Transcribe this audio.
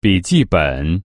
笔记本。